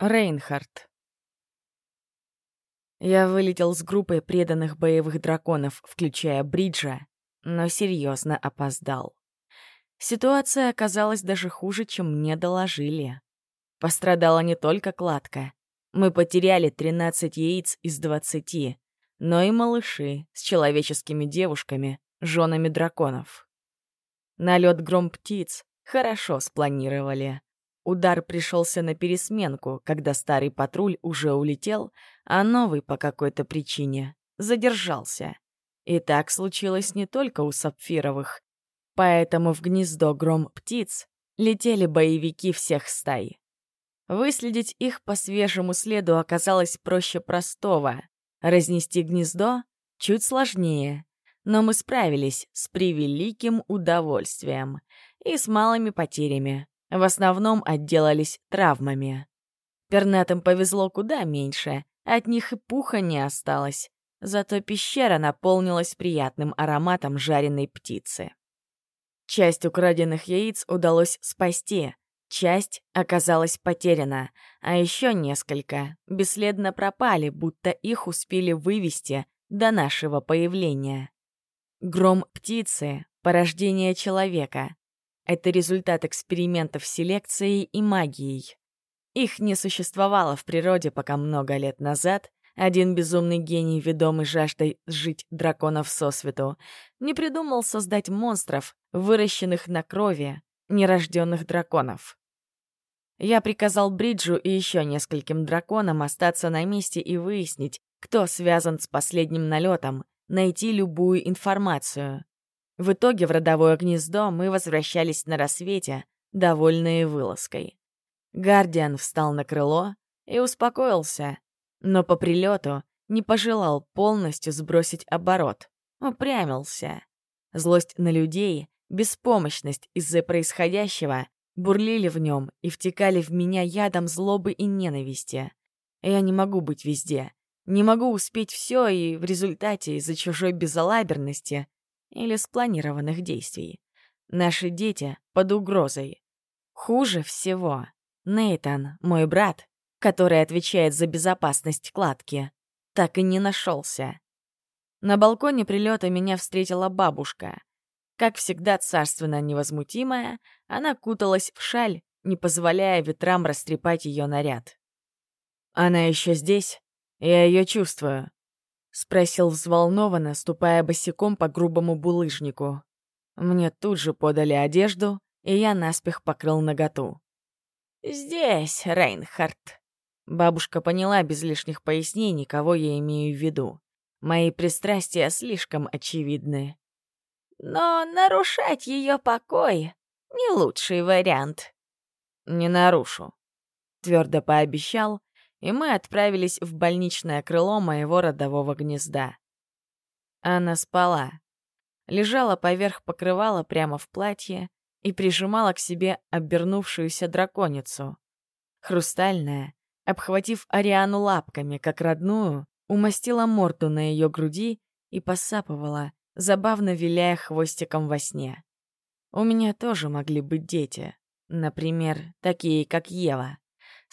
Рейнхард. Я вылетел с группой преданных боевых драконов, включая Бриджа, но серьезно опоздал. Ситуация оказалась даже хуже, чем мне доложили. Пострадала не только кладка. Мы потеряли 13 яиц из 20, но и малыши с человеческими девушками, женами драконов. Налет гром птиц хорошо спланировали. Удар пришелся на пересменку, когда старый патруль уже улетел, а новый по какой-то причине задержался. И так случилось не только у сапфировых. Поэтому в гнездо гром птиц летели боевики всех стай. Выследить их по свежему следу оказалось проще простого. Разнести гнездо чуть сложнее, но мы справились с превеликим удовольствием и с малыми потерями. В основном отделались травмами. Пернатым повезло куда меньше, от них и пуха не осталось. Зато пещера наполнилась приятным ароматом жареной птицы. Часть украденных яиц удалось спасти, часть оказалась потеряна, а еще несколько бесследно пропали, будто их успели вывести до нашего появления. Гром птицы — порождение человека, это результат экспериментов с селекцией и магией. Их не существовало в природе, пока много лет назад один безумный гений, ведомый жаждой сжить драконов сосвету, не придумал создать монстров, выращенных на крови нерожденных драконов. Я приказал Бриджу и еще нескольким драконам остаться на месте и выяснить, кто связан с последним налетом, найти любую информацию. В итоге в родовое гнездо мы возвращались на рассвете, довольные вылазкой. Гардиан встал на крыло и успокоился, но по прилету не пожелал полностью сбросить оборот, упрямился. Злость на людей, беспомощность из-за происходящего бурлили в нем и втекали в меня ядом злобы и ненависти. Я не могу быть везде, не могу успеть все, и в результате из-за чужой безалаберности или спланированных действий. Наши дети под угрозой. Хуже всего. Нейтан, мой брат, который отвечает за безопасность кладки, так и не нашелся. На балконе прилета меня встретила бабушка. Как всегда царственно невозмутимая, она куталась в шаль, не позволяя ветрам растрепать ее наряд. «Она еще здесь? Я ее чувствую», — спросил взволнованно, ступая босиком по грубому булыжнику. Мне тут же подали одежду, и я наспех покрыл наготу. «Здесь, Рейнхард». Бабушка поняла без лишних пояснений, кого я имею в виду. Мои пристрастия слишком очевидны. Но нарушать ее покой — не лучший вариант. «Не нарушу», — твердо пообещал, и мы отправились в больничное крыло моего родового гнезда. Она спала. Лежала поверх покрывала прямо в платье и прижимала к себе обернувшуюся драконицу. Хрустальная, обхватив Ариану лапками, как родную, умастила морду на ее груди и посапывала, забавно виляя хвостиком во сне. У меня тоже могли быть дети, например, такие, как Ева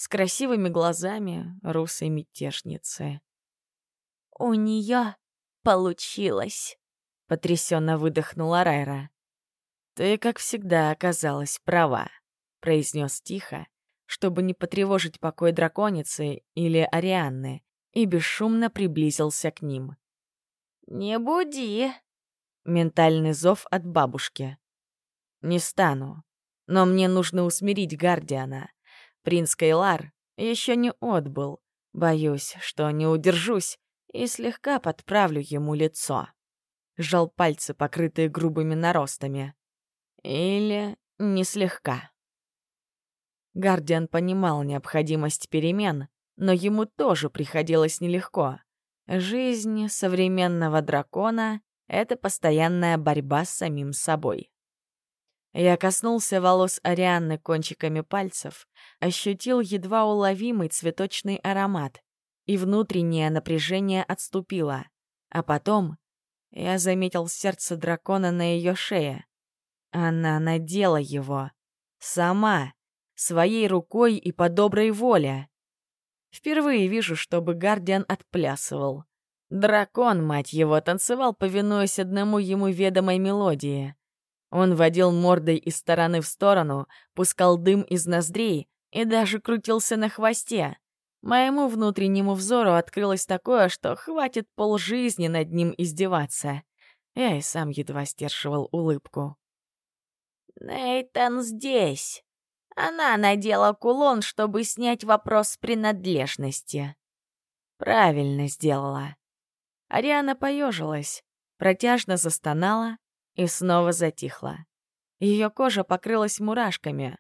с красивыми глазами русой мятежницы. «У нее получилось», — потрясенно выдохнула Райра. «Ты, как всегда, оказалась права», — произнес тихо, чтобы не потревожить покой драконицы или Арианны, и бесшумно приблизился к ним. «Не буди!» — ментальный зов от бабушки. «Не стану, но мне нужно усмирить Гардиана. Принц Кейлар еще не отбыл. Боюсь, что не удержусь и слегка подправлю ему лицо. Жал пальцы, покрытые грубыми наростами. Или не слегка. Гардиан понимал необходимость перемен, но ему тоже приходилось нелегко. Жизнь современного дракона — это постоянная борьба с самим собой. Я коснулся волос Арианны кончиками пальцев, ощутил едва уловимый цветочный аромат, и внутреннее напряжение отступило. А потом я заметил сердце дракона на ее шее. Она надела его. Сама. Своей рукой и по доброй воле. Впервые вижу, чтобы Гардиан отплясывал. Дракон, мать его, танцевал, повинуясь одному ему ведомой мелодии. Он водил мордой из стороны в сторону, пускал дым из ноздрей и даже крутился на хвосте. Моему внутреннему взору открылось такое, что хватит полжизни над ним издеваться. Я и сам едва сдерживал улыбку. «Нейтан здесь. Она надела кулон, чтобы снять вопрос принадлежности». «Правильно сделала». Ариана поежилась, протяжно застонала и снова затихла. Ее кожа покрылась мурашками.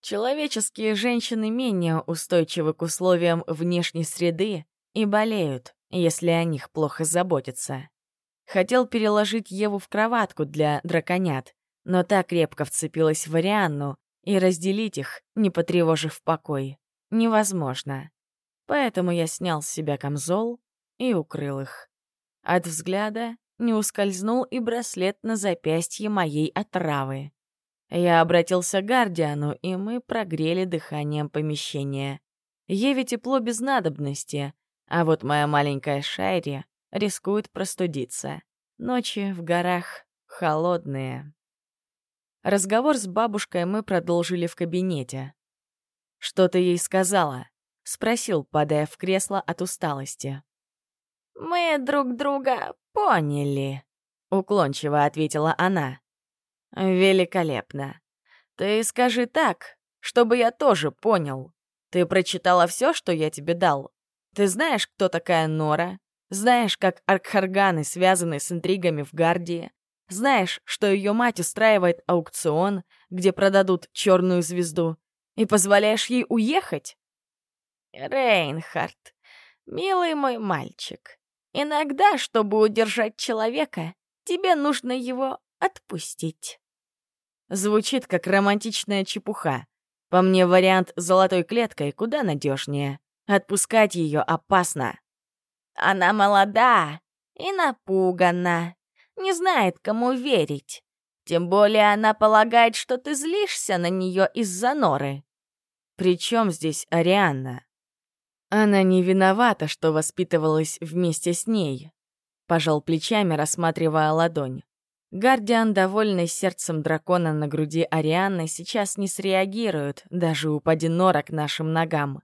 Человеческие женщины менее устойчивы к условиям внешней среды и болеют, если о них плохо заботятся. Хотел переложить Еву в кроватку для драконят, но та крепко вцепилась в Арианну, и разделить их, не потревожив покой, невозможно. Поэтому я снял с себя камзол и укрыл их. От взгляда не ускользнул и браслет на запястье моей отравы. Я обратился к Гардиану, и мы прогрели дыханием помещение. Еве тепло без надобности, а вот моя маленькая Шайри рискует простудиться. Ночи в горах холодные. Разговор с бабушкой мы продолжили в кабинете. «Что ты ей сказала?» — спросил, падая в кресло от усталости. «Мы друг друга поняли», — уклончиво ответила она. «Великолепно. Ты скажи так, чтобы я тоже понял. Ты прочитала все, что я тебе дал? Ты знаешь, кто такая Нора? Знаешь, как аркхарганы связаны с интригами в Гардии? Знаешь, что ее мать устраивает аукцион, где продадут черную звезду, и позволяешь ей уехать? Рейнхард, милый мой мальчик, иногда, чтобы удержать человека, тебе нужно его отпустить. Звучит как романтичная чепуха. По мне, вариант с золотой клеткой куда надежнее. Отпускать ее опасно. Она молода и напугана, не знает, кому верить. Тем более она полагает, что ты злишься на нее из-за норы. Причем здесь Арианна? Она не виновата, что воспитывалась вместе с ней. Пожал плечами, рассматривая ладонь. Гардиан, довольный сердцем дракона на груди Арианны, сейчас не среагирует, даже упади нора нашим ногам.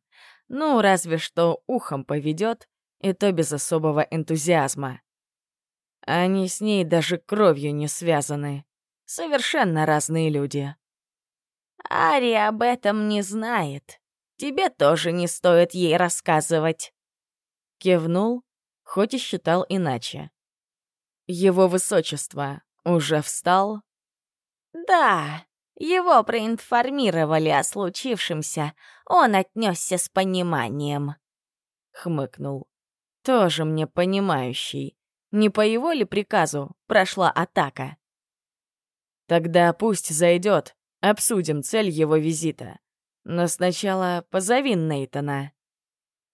Ну, разве что ухом поведет, и то без особого энтузиазма. Они с ней даже кровью не связаны. Совершенно разные люди. Ари об этом не знает. Тебе тоже не стоит ей рассказывать. Кивнул, хоть и считал иначе. Его высочество уже встал? Да, его проинформировали о случившемся. Он отнесся с пониманием. Хмыкнул. Тоже мне понимающий. Не по его ли приказу прошла атака? Тогда пусть зайдет, обсудим цель его визита. Но сначала позови Нейтана.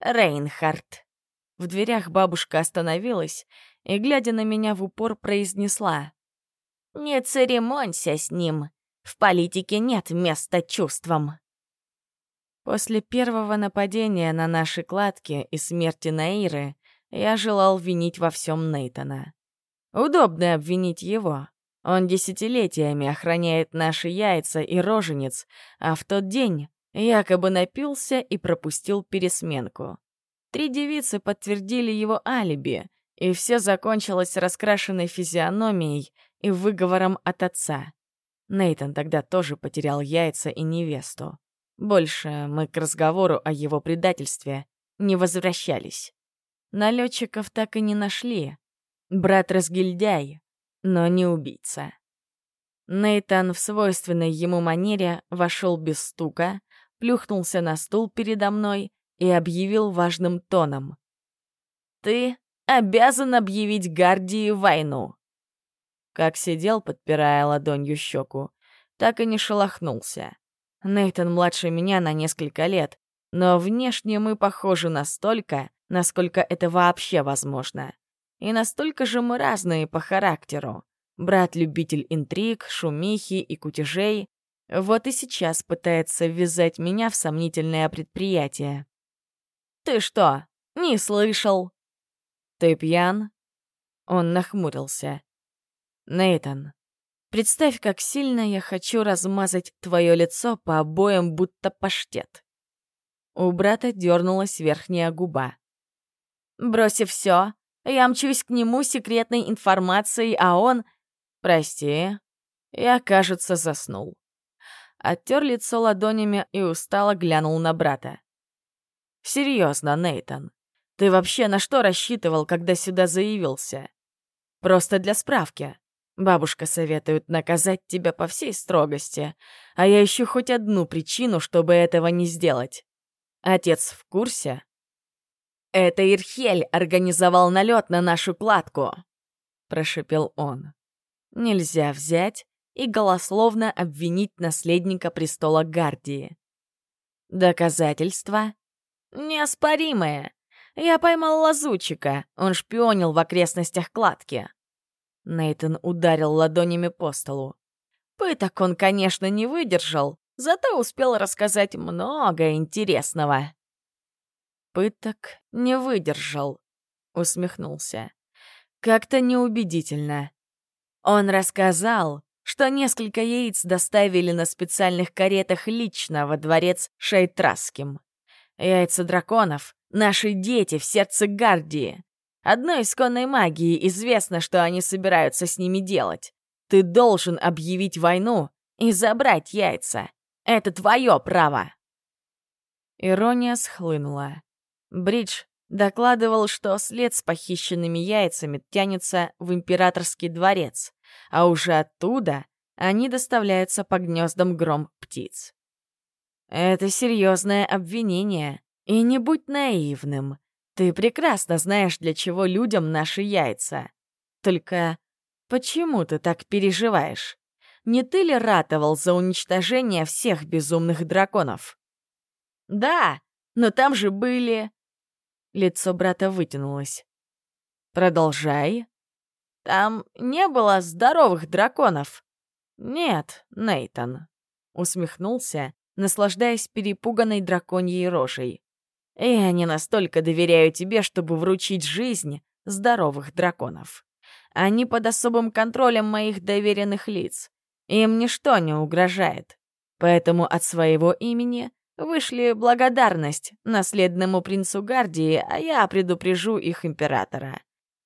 Рейнхард. В дверях бабушка остановилась и, глядя на меня в упор, произнесла. «Не церемонься с ним. В политике нет места чувствам». После первого нападения на наши кладки и смерти Наиры я желал винить во всем Нейтона. Удобно обвинить его. Он десятилетиями охраняет наши яйца и роженец, а в тот день якобы напился и пропустил пересменку. Три девицы подтвердили его алиби, и все закончилось раскрашенной физиономией и выговором от отца. Нейтон тогда тоже потерял яйца и невесту. Больше мы к разговору о его предательстве не возвращались. Налетчиков так и не нашли. Брат разгильдяй, но не убийца. Нейтан в свойственной ему манере вошел без стука, плюхнулся на стул передо мной и объявил важным тоном. «Ты обязан объявить Гардии войну!» Как сидел, подпирая ладонью щеку, так и не шелохнулся. Нейтан младше меня на несколько лет, но внешне мы похожи настолько, насколько это вообще возможно. И настолько же мы разные по характеру. Брат-любитель интриг, шумихи и кутежей. Вот и сейчас пытается ввязать меня в сомнительное предприятие. Ты что, не слышал?» «Ты пьян?» Он нахмурился. Нейтан, представь, как сильно я хочу размазать твое лицо по обоям, будто паштет. У брата дернулась верхняя губа. Бросив все, я мчусь к нему секретной информацией, а он... Прости, я, кажется, заснул. Оттер лицо ладонями и устало глянул на брата. Серьезно, Нейтан, ты вообще на что рассчитывал, когда сюда заявился? Просто для справки. Бабушка советует наказать тебя по всей строгости, а я ищу хоть одну причину, чтобы этого не сделать. Отец в курсе? «Это Ирхель организовал налет на нашу кладку», — прошепел он. Нельзя взять и голословно обвинить наследника престола Гардии. Доказательства? Неоспоримые. Я поймал лазутчика, он шпионил в окрестностях кладки. Нейтон ударил ладонями по столу. Пыток он, конечно, не выдержал, зато успел рассказать много интересного. Пыток не выдержал, усмехнулся. Как-то неубедительно. Он рассказал, что несколько яиц доставили на специальных каретах лично во дворец Шейтраским. Яйца драконов — наши дети в сердце Гардии. Одной исконной магии известно, что они собираются с ними делать. Ты должен объявить войну и забрать яйца. Это твое право. Ирония схлынула. Бридж докладывал, что след с похищенными яйцами тянется в императорский дворец, а уже оттуда они доставляются по гнездам гром птиц. Это серьезное обвинение, и не будь наивным. Ты прекрасно знаешь, для чего людям наши яйца. Только почему ты так переживаешь? Не ты ли ратовал за уничтожение всех безумных драконов? Да, но там же были... Лицо брата вытянулось. Продолжай. Там не было здоровых драконов. Нет, Нейтан. Усмехнулся, наслаждаясь перепуганной драконьей рожей. Я не настолько доверяю тебе, чтобы вручить жизнь здоровых драконов. Они под особым контролем моих доверенных лиц. Им ничто не угрожает. Поэтому от своего имени вышли благодарность наследному принцу Гардии, а я предупрежу их императора.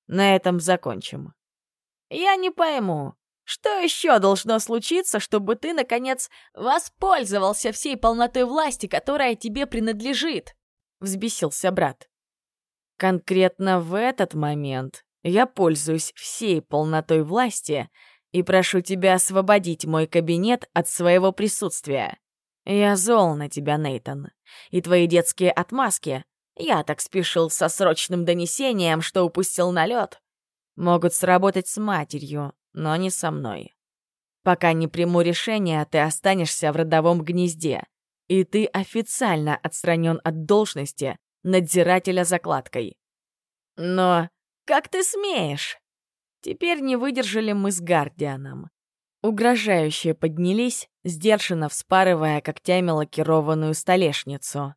На этом закончим. Я не пойму, что еще должно случиться, чтобы ты, наконец, воспользовался всей полнотой власти, которая тебе принадлежит? — взбесился брат. «Конкретно в этот момент я пользуюсь всей полнотой власти и прошу тебя освободить мой кабинет от своего присутствия. Я зол на тебя, Нейтон, и твои детские отмазки. Я так спешил со срочным донесением, что упустил налет. Могут сработать с матерью, но не со мной. Пока не приму решение, ты останешься в родовом гнезде и ты официально отстранен от должности надзирателя закладкой. Но как ты смеешь? Теперь не выдержали мы с Гардианом. Угрожающие поднялись, сдержанно вспарывая когтями лакированную столешницу.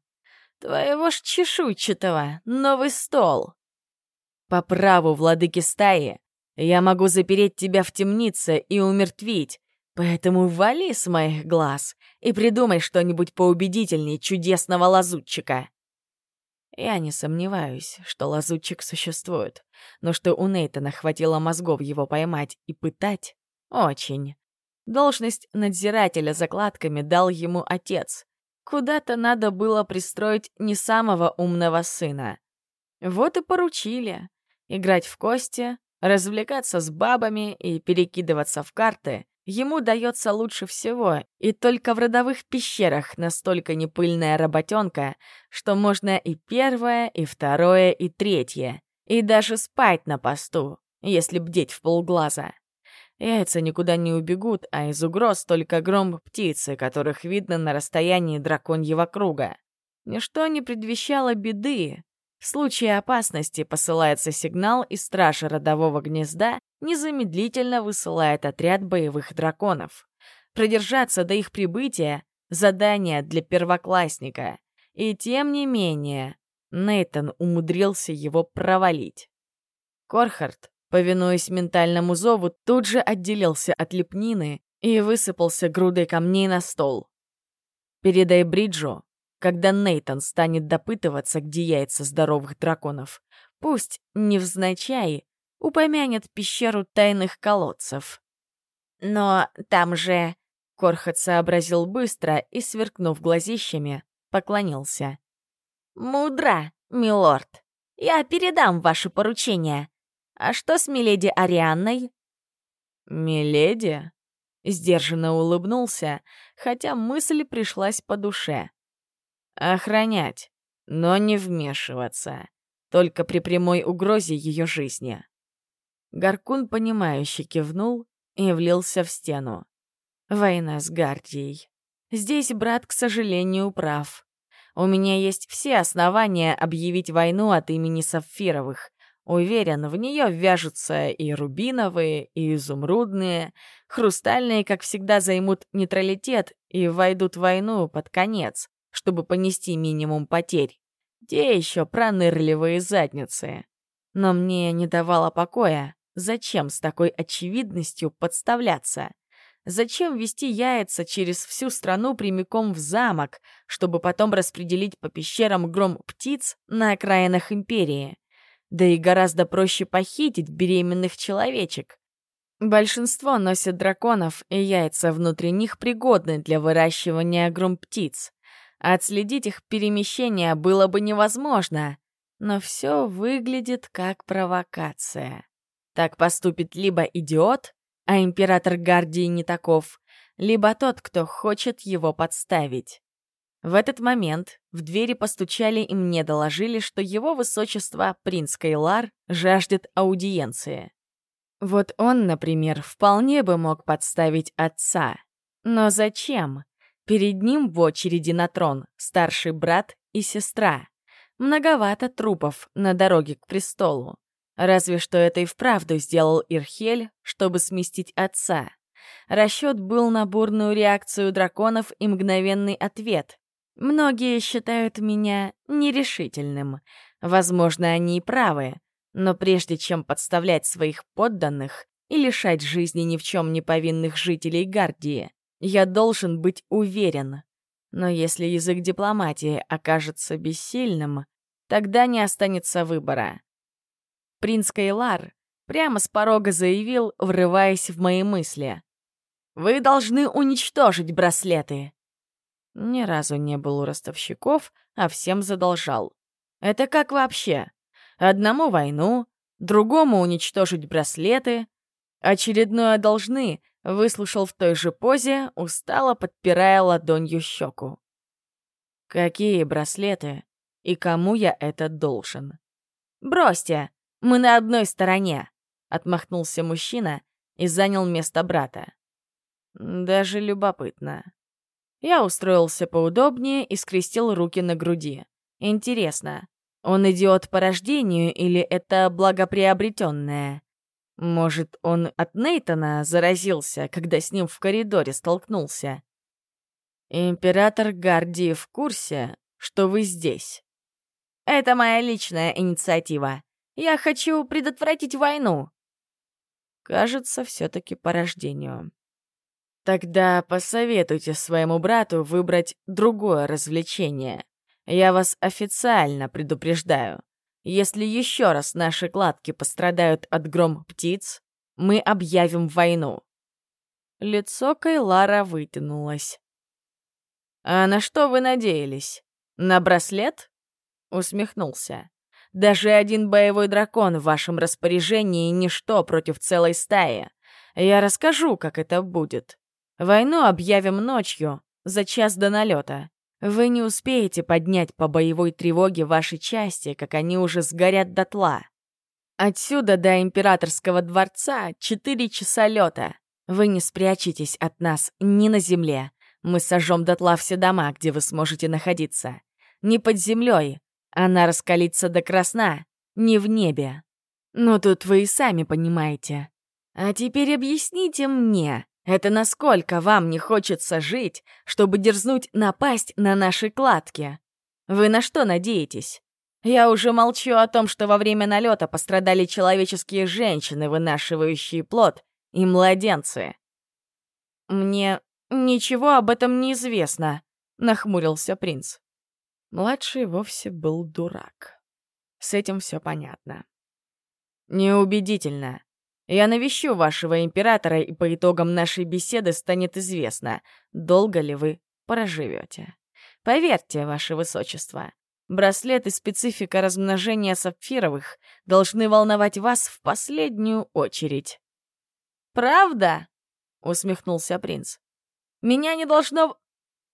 «Твоего ж чешуйчатого, новый стол!» «По праву владыки стаи я могу запереть тебя в темнице и умертвить, Поэтому вали с моих глаз и придумай что-нибудь поубедительнее чудесного лазутчика. Я не сомневаюсь, что лазутчик существует, но что у Нейтана хватило мозгов его поймать и пытать — очень. Должность надзирателя закладками дал ему отец. Куда-то надо было пристроить не самого умного сына. Вот и поручили. Играть в кости, развлекаться с бабами и перекидываться в карты ему дается лучше всего, и только в родовых пещерах настолько непыльная работенка, что можно и первое, и второе, и третье, и даже спать на посту, если бдеть в полглаза. Яйца никуда не убегут, а из угроз только гром птицы, которых видно на расстоянии драконьего круга. Ничто не предвещало беды, в случае опасности посылается сигнал, и стража родового гнезда незамедлительно высылает отряд боевых драконов. Продержаться до их прибытия — задание для первоклассника. И тем не менее, Нейтон умудрился его провалить. Корхард, повинуясь ментальному зову, тут же отделился от лепнины и высыпался грудой камней на стол. Передай Бриджу, когда Нейтон станет допытываться, где яйца здоровых драконов, пусть, невзначай, упомянет пещеру тайных колодцев. Но там же... Корхот сообразил быстро и, сверкнув глазищами, поклонился. «Мудро, милорд. Я передам ваше поручение. А что с миледи Арианной?» «Миледи?» Сдержанно улыбнулся, хотя мысль пришлась по душе. «Охранять, но не вмешиваться. Только при прямой угрозе ее жизни». Гаркун, понимающе кивнул и влился в стену. Война с Гардией. Здесь брат, к сожалению, прав. У меня есть все основания объявить войну от имени Сапфировых. Уверен, в нее вяжутся и рубиновые, и изумрудные. Хрустальные, как всегда, займут нейтралитет и войдут в войну под конец, чтобы понести минимум потерь. Те еще пронырливые задницы. Но мне не давало покоя. Зачем с такой очевидностью подставляться? Зачем вести яйца через всю страну прямиком в замок, чтобы потом распределить по пещерам гром птиц на окраинах империи? Да и гораздо проще похитить беременных человечек. Большинство носят драконов, и яйца внутри них пригодны для выращивания гром птиц. Отследить их перемещение было бы невозможно, но все выглядит как провокация. Так поступит либо идиот, а император Гардии не таков, либо тот, кто хочет его подставить. В этот момент в двери постучали и мне доложили, что его высочество, принц Кайлар, жаждет аудиенции. Вот он, например, вполне бы мог подставить отца. Но зачем? Перед ним в очереди на трон старший брат и сестра. Многовато трупов на дороге к престолу. Разве что это и вправду сделал Ирхель, чтобы сместить отца. Расчет был на бурную реакцию драконов и мгновенный ответ. Многие считают меня нерешительным. Возможно, они и правы. Но прежде чем подставлять своих подданных и лишать жизни ни в чем не повинных жителей Гардии, я должен быть уверен. Но если язык дипломатии окажется бессильным, тогда не останется выбора. Принц Кайлар прямо с порога заявил, врываясь в мои мысли. «Вы должны уничтожить браслеты!» Ни разу не был у ростовщиков, а всем задолжал. Это как вообще? Одному войну, другому уничтожить браслеты. Очередное «должны» выслушал в той же позе, устало подпирая ладонью щеку. Какие браслеты? И кому я это должен? «Бросьте! Мы на одной стороне!» — отмахнулся мужчина и занял место брата. Даже любопытно. Я устроился поудобнее и скрестил руки на груди. Интересно, он идиот по рождению или это благоприобретенное? Может, он от Нейтона заразился, когда с ним в коридоре столкнулся? Император Гарди в курсе, что вы здесь. Это моя личная инициатива. Я хочу предотвратить войну. Кажется, все-таки по рождению. Тогда посоветуйте своему брату выбрать другое развлечение. Я вас официально предупреждаю. Если еще раз наши кладки пострадают от гром птиц, мы объявим войну. Лицо Кайлара вытянулось. «А на что вы надеялись? На браслет?» Усмехнулся. Даже один боевой дракон в вашем распоряжении — ничто против целой стаи. Я расскажу, как это будет. Войну объявим ночью, за час до налета. Вы не успеете поднять по боевой тревоге ваши части, как они уже сгорят дотла. Отсюда до императорского дворца четыре часа лета. Вы не спрячетесь от нас ни на земле. Мы сожжем дотла все дома, где вы сможете находиться. Не под землей, она раскалится до красна, не в небе. Но тут вы и сами понимаете. А теперь объясните мне, это насколько вам не хочется жить, чтобы дерзнуть напасть на наши кладки? Вы на что надеетесь? Я уже молчу о том, что во время налета пострадали человеческие женщины, вынашивающие плод, и младенцы. Мне ничего об этом не известно, нахмурился принц. Младший вовсе был дурак. С этим все понятно. Неубедительно. Я навещу вашего императора, и по итогам нашей беседы станет известно, долго ли вы проживете. Поверьте, ваше высочество, браслет и специфика размножения сапфировых должны волновать вас в последнюю очередь. «Правда?» — усмехнулся принц. «Меня не должно...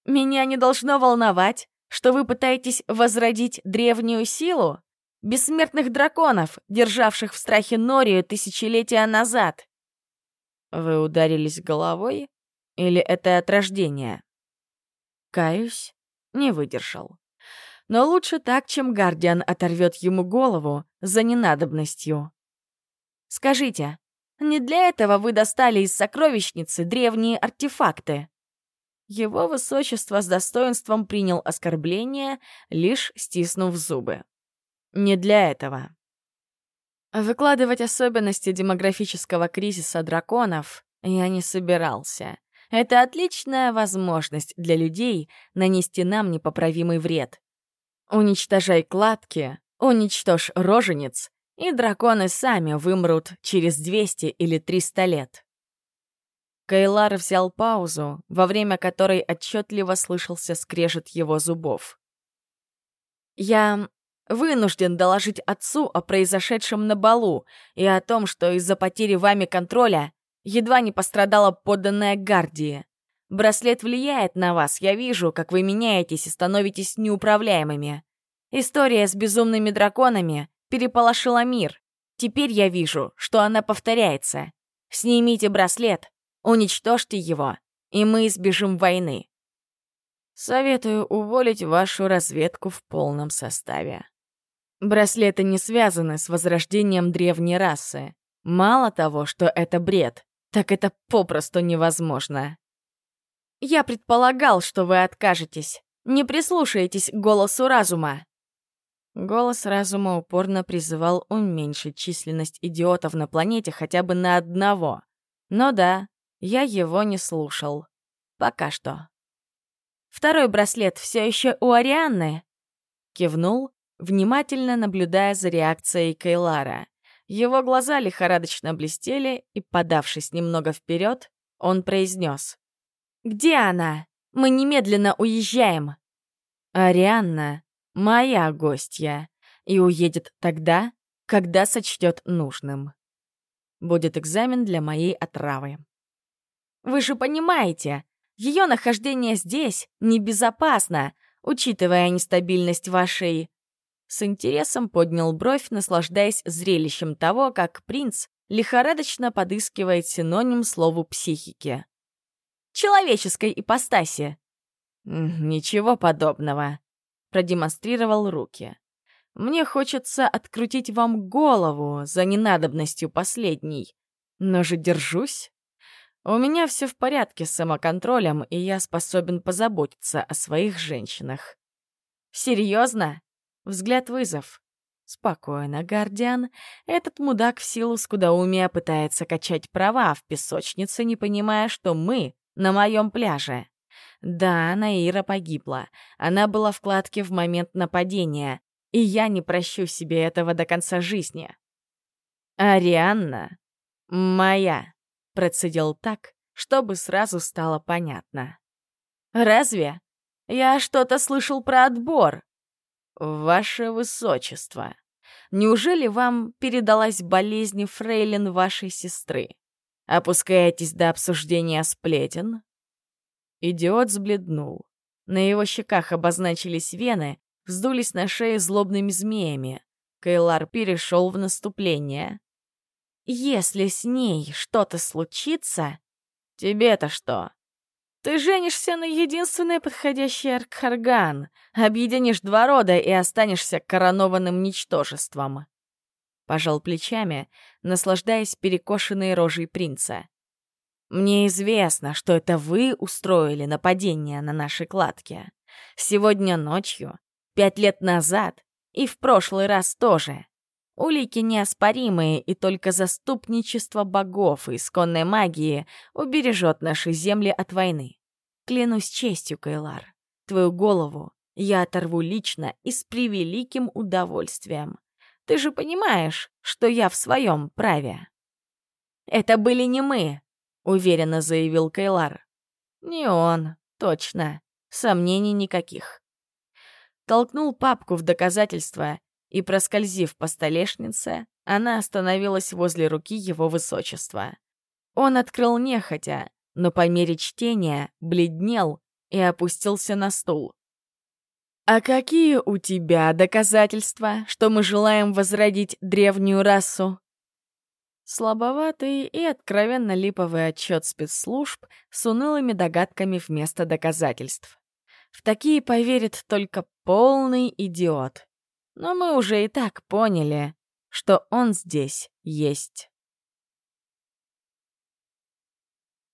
Меня не должно волновать, что вы пытаетесь возродить древнюю силу? Бессмертных драконов, державших в страхе Норию тысячелетия назад?» «Вы ударились головой? Или это от рождения?» Каюсь, не выдержал. Но лучше так, чем Гардиан оторвет ему голову за ненадобностью. «Скажите, не для этого вы достали из сокровищницы древние артефакты?» Его высочество с достоинством принял оскорбление, лишь стиснув зубы. «Не для этого». Выкладывать особенности демографического кризиса драконов я не собирался. Это отличная возможность для людей нанести нам непоправимый вред. Уничтожай кладки, уничтожь роженец, и драконы сами вымрут через 200 или 300 лет. Кайлар взял паузу, во время которой отчетливо слышался скрежет его зубов. «Я вынужден доложить отцу о произошедшем на балу и о том, что из-за потери вами контроля едва не пострадала подданная Гардии. Браслет влияет на вас, я вижу, как вы меняетесь и становитесь неуправляемыми. История с безумными драконами переполошила мир. Теперь я вижу, что она повторяется. Снимите браслет, уничтожьте его, и мы избежим войны. Советую уволить вашу разведку в полном составе. Браслеты не связаны с возрождением древней расы. Мало того, что это бред, так это попросту невозможно. Я предполагал, что вы откажетесь. Не прислушаетесь к голосу разума. Голос разума упорно призывал уменьшить численность идиотов на планете хотя бы на одного. Но да, я его не слушал. Пока что. «Второй браслет все еще у Арианны?» Кивнул, внимательно наблюдая за реакцией Кейлара. Его глаза лихорадочно блестели, и, подавшись немного вперед, он произнес. «Где она? Мы немедленно уезжаем!» «Арианна моя гостья, и уедет тогда, когда сочтет нужным. Будет экзамен для моей отравы. Вы же понимаете, ее нахождение здесь небезопасно, учитывая нестабильность вашей... С интересом поднял бровь, наслаждаясь зрелищем того, как принц лихорадочно подыскивает синоним слову «психики». «Человеческой ипостаси». «Ничего подобного», продемонстрировал руки. «Мне хочется открутить вам голову за ненадобностью последней, но же держусь. У меня все в порядке с самоконтролем, и я способен позаботиться о своих женщинах». «Серьезно?» Взгляд вызов. Спокойно, Гардиан. Этот мудак в силу скудоумия пытается качать права в песочнице, не понимая, что мы на моем пляже. Да, Наира погибла. Она была в кладке в момент нападения, и я не прощу себе этого до конца жизни. «Арианна моя», — процедил так, чтобы сразу стало понятно. «Разве? Я что-то слышал про отбор». «Ваше Высочество, неужели вам передалась болезнь фрейлин вашей сестры? Опускаетесь до обсуждения сплетен?» Идиот сбледнул. На его щеках обозначились вены, вздулись на шее злобными змеями. Кейлар перешел в наступление. «Если с ней что-то случится...» «Тебе-то что?» «Ты женишься на единственной подходящей Аркхарган, объединишь два рода и останешься коронованным ничтожеством». Пожал плечами, наслаждаясь перекошенной рожей принца. Мне известно, что это вы устроили нападение на нашей кладке. Сегодня ночью, пять лет назад, И в прошлый раз тоже. Улики неоспоримые, и только заступничество богов и исконной магии убережет наши земли от войны. Клянусь честью, Кайлар, твою голову я оторву лично и с превеликим удовольствием. Ты же понимаешь, что я в своем праве. «Это были не мы», — уверенно заявил Кайлар. «Не он, точно. Сомнений никаких». Толкнул папку в доказательство и, проскользив по столешнице, она остановилась возле руки его высочества. Он открыл нехотя, но по мере чтения бледнел и опустился на стул. «А какие у тебя доказательства, что мы желаем возродить древнюю расу?» Слабоватый и откровенно липовый отчет спецслужб с унылыми догадками вместо доказательств. В такие поверит только полный идиот. Но мы уже и так поняли, что он здесь есть.